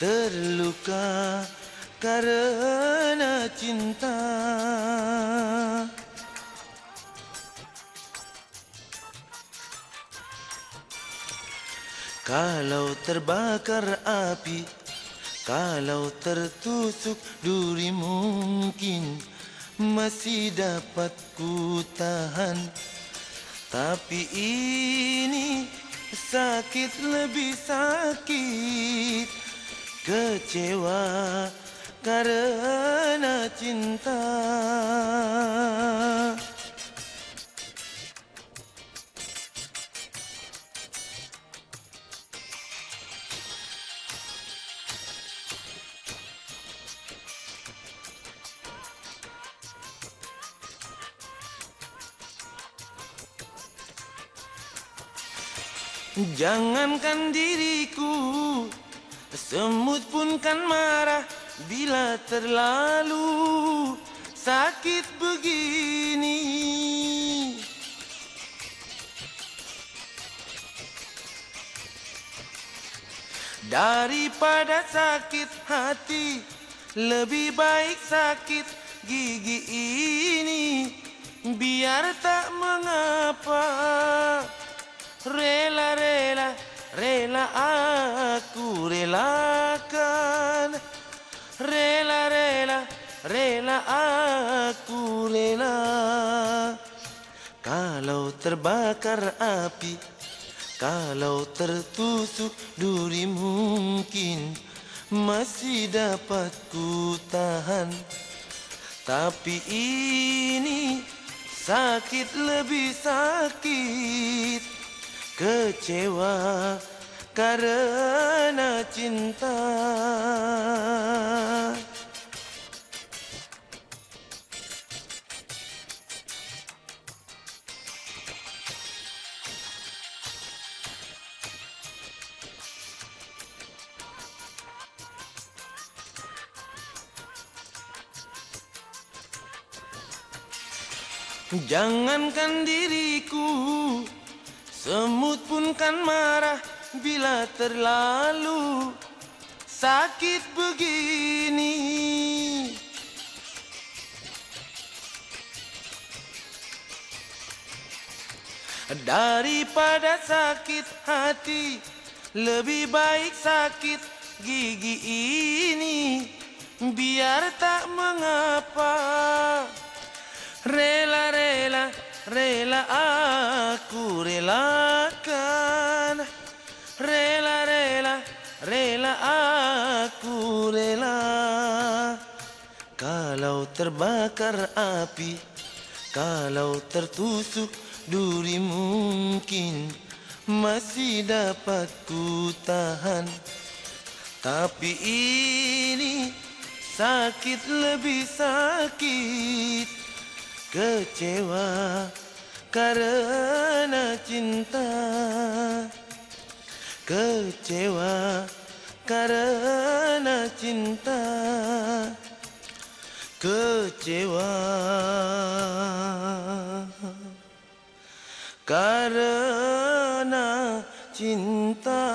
Terluka karena cinta. Kalau terbakar api Kalau tertusuk duri mungkin Masih dapat ku tahan. Tapi ini sakit lebih sakit Kecewa karena cinta. Jangankan diriku Semut pun kan marah Bila terlalu sakit begini. Daripada sakit hati Lebih baik sakit gigi ini. Biar tak mengapa Rela-rela, rela aku relakan. Rela-rela, rela aku rela. Kalau terbakar api Kalau tertusuk duri mungkin Masih dapat ku tahan. Tapi ini sakit lebih sakit Kecewa karena cinta. Jangankan diriku Semut pun kan marah bila terlalu sakit begini. Daripada sakit hati Lebih baik sakit gigi ini. Biar tak mengapa Rela-rela, rela aku relakan aku rela Kalau terbakar api Kalau tertusuk duri mungkin Masih dapat ku tahan. Tapi ini sakit lebih sakit Kecewa karena cinta. Kecewa karena cinta Kecewa. Karena cinta